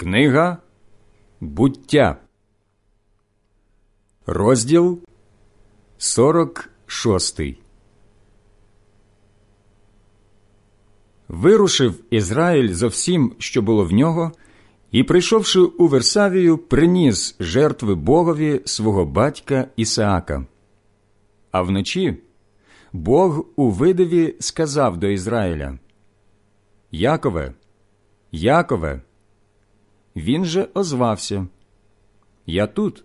Книга Буття, розділ 46 Вирушив Ізраїль зо всім, що було в нього, і, прийшовши у Версавію, приніс жертви Богові свого батька Ісаака. А вночі Бог у видиві сказав до Ізраїля Якове, Якове. Він же озвався Я тут.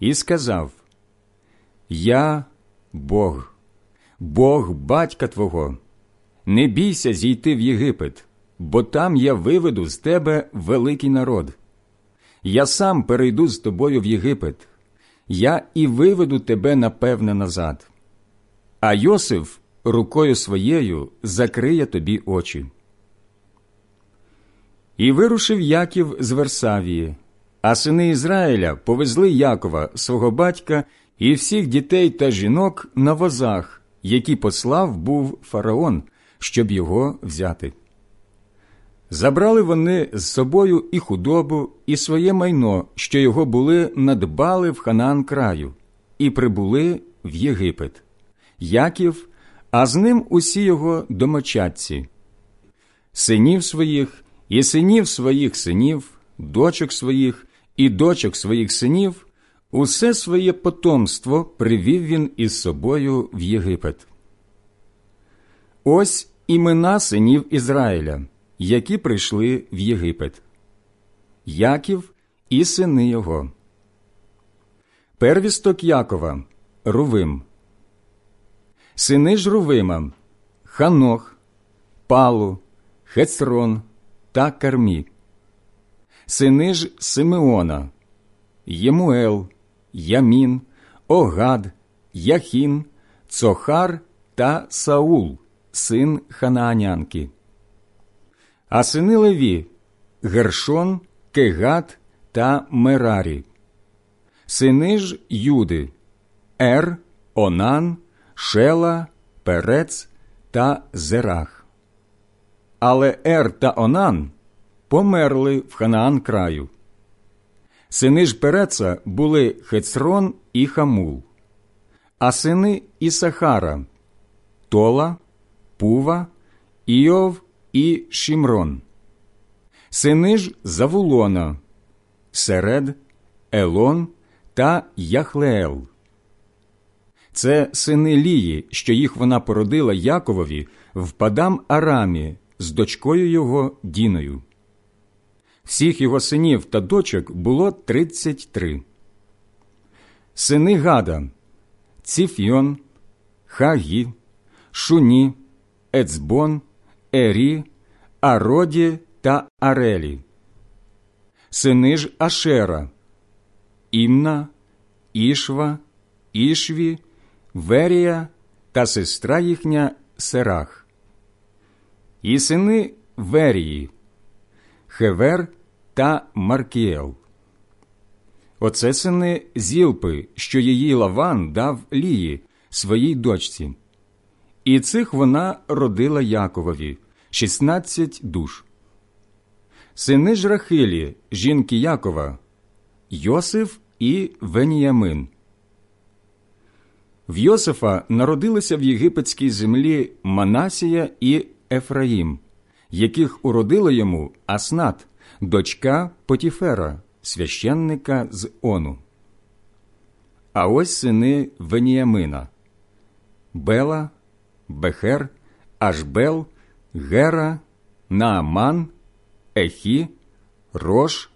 І сказав Я Бог, Бог батька Твого. Не бійся зійти в Єгипет, бо там я виведу з тебе великий народ. Я сам перейду з тобою в Єгипет, я і виведу тебе напевне назад. А Йосиф рукою своєю закриє тобі очі. І вирушив Яків з Версавії, а сини Ізраїля повезли Якова, свого батька, і всіх дітей та жінок на возах, які послав був фараон, щоб його взяти. Забрали вони з собою і худобу, і своє майно, що його були надбали в Ханаан краю, і прибули в Єгипет. Яків, а з ним усі його домочадці, синів своїх і синів своїх синів, дочок своїх і дочок своїх синів, усе своє потомство привів він із собою в Єгипет. Ось імена синів Ізраїля, які прийшли в Єгипет. Яків і сини його. Первісток Якова Рувим. Сини ж Рувима Ханох, Палу, Хецрон та Кармі. Сини ж Симеона, Ємуел, Ямін, Огад, Яхін, Цохар та Саул, син Ханаанянки. А сини Леві Гершон, Кегат та Мерарі. Сини ж Юди, Ер, Онан, Шела, Перец та Зерах. Але Ер та Онан померли в Ханаан краю. Сини ж Переца були Хецрон і Хамул, а сини Ісахара Тола, Пува, Іов і Шімрон. Сини ж Завулона, Серед, Елон та Яхлеел. Це сини Лії, що їх вона породила Яковові в Падам Арамі з дочкою його Діною. Всіх його синів та дочок було тридцять три. Сини Гада Ціфйон, Хагі, Шуні, Ецбон, Ері, Ароді та Арелі. Сини ж Ашера, Імна, Ішва, Ішві, Верія та сестра їхня Серах і сини Верії, Хевер та Маркіел. Оце сини Зілпи, що її Лаван дав Лії, своїй дочці. І цих вона родила Яковові шістнадцять душ. Сини ж Рахилі, жінки Якова, Йосиф і Веніямин. В Йосифа народилися в єгипетській землі Манасія і Ефраїм, яких уродила йому Аснат, дочка Потіфера, священника з Ону. А ось сини Веніямина Бела, Бехер, Ашбел, Гера, Нааман, Ехі, Рош,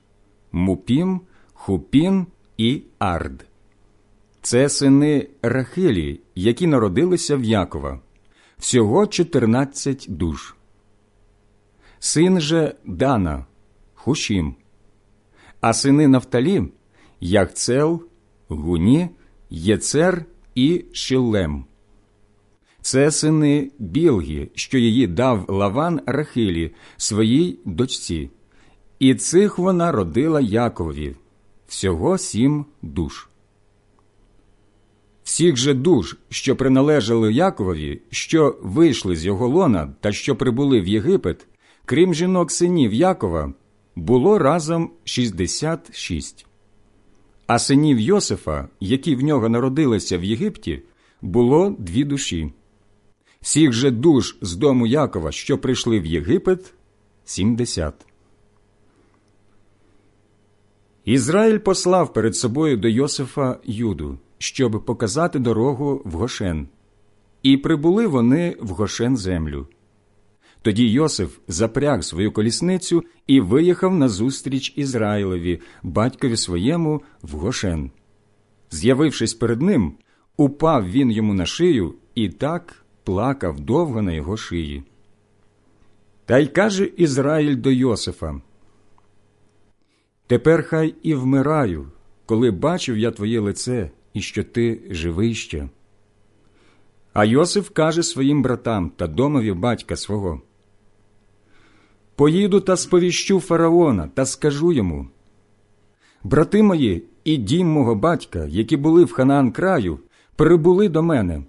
Мупім, Хупін і Ард. Це сини Рахилі, які народилися в Якова всього чотирнадцять душ. Син же Дана, Хушім, а сини Нафталі Яхцел, Гуні, Єцер і Шилем. Це сини Білгі, що її дав Лаван Рахилі, своїй дочці, і цих вона родила Якові всього сім душ. Всіх же душ, що приналежали Яковові, що вийшли з його лона та що прибули в Єгипет, крім жінок синів Якова, було разом шістдесят шість. А синів Йосифа, які в нього народилися в Єгипті, було дві душі. Всіх же душ з дому Якова, що прийшли в Єгипет, сімдесят. Ізраїль послав перед собою до Йосифа Юду, щоб показати дорогу в Гошен. І прибули вони в Гошен землю. Тоді Йосиф запряг свою колісницю і виїхав назустріч Ізраїлеві, батькові своєму в Гошен. З'явившись перед ним, упав він йому на шию і так плакав довго на його шиї. Та й каже Ізраїль до Йосифа: Тепер хай і вмираю, коли бачив я твоє лице і що ти живий ще. А Йосиф каже своїм братам та домові батька свого: Поїду та сповіщу фараона та скажу йому: Брати мої і дім мого батька, які були в Ханаан краю, прибули до мене.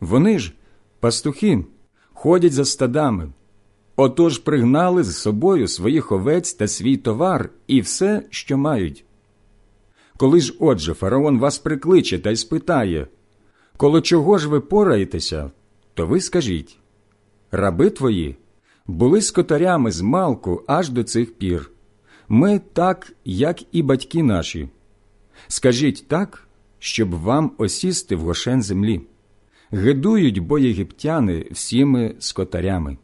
Вони ж, пастухи, ходять за стадами. Отож пригнали з собою своїх овець та свій товар і все, що мають. Коли ж, отже, фараон вас прикличе та й спитає, коли чого ж ви пораєтеся, то ви скажіть раби твої були скотарями з малку аж до цих пір. Ми так, як і батьки наші. Скажіть так, щоб вам осісти в гошен землі. Гидують бо єгиптяни всіми скотарями.